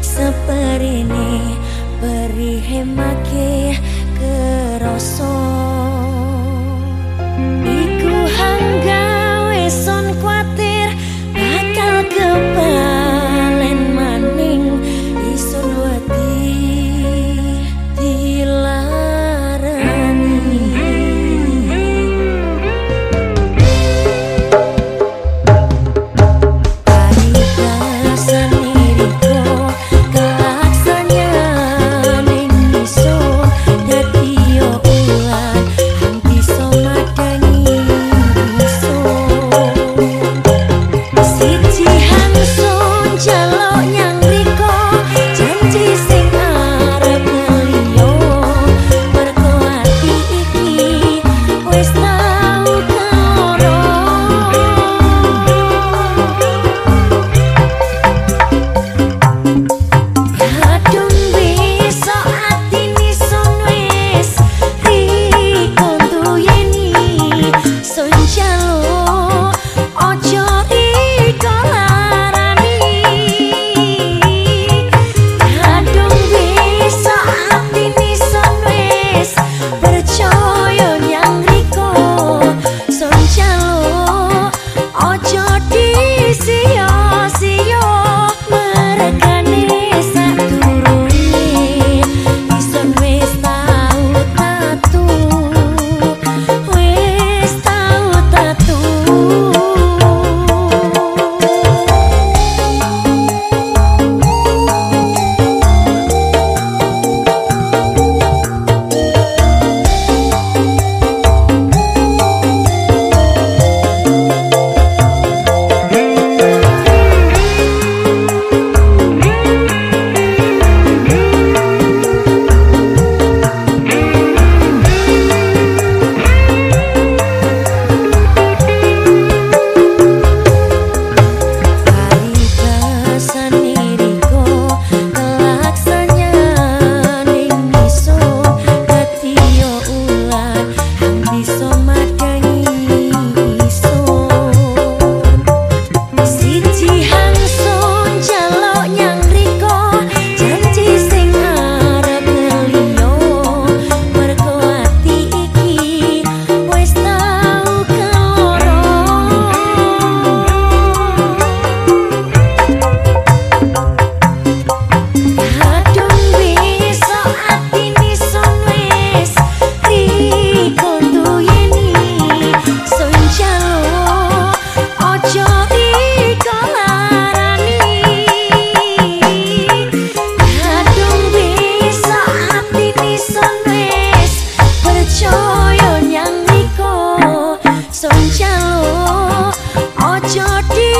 seperine perihemake kerasa jaluk ojo di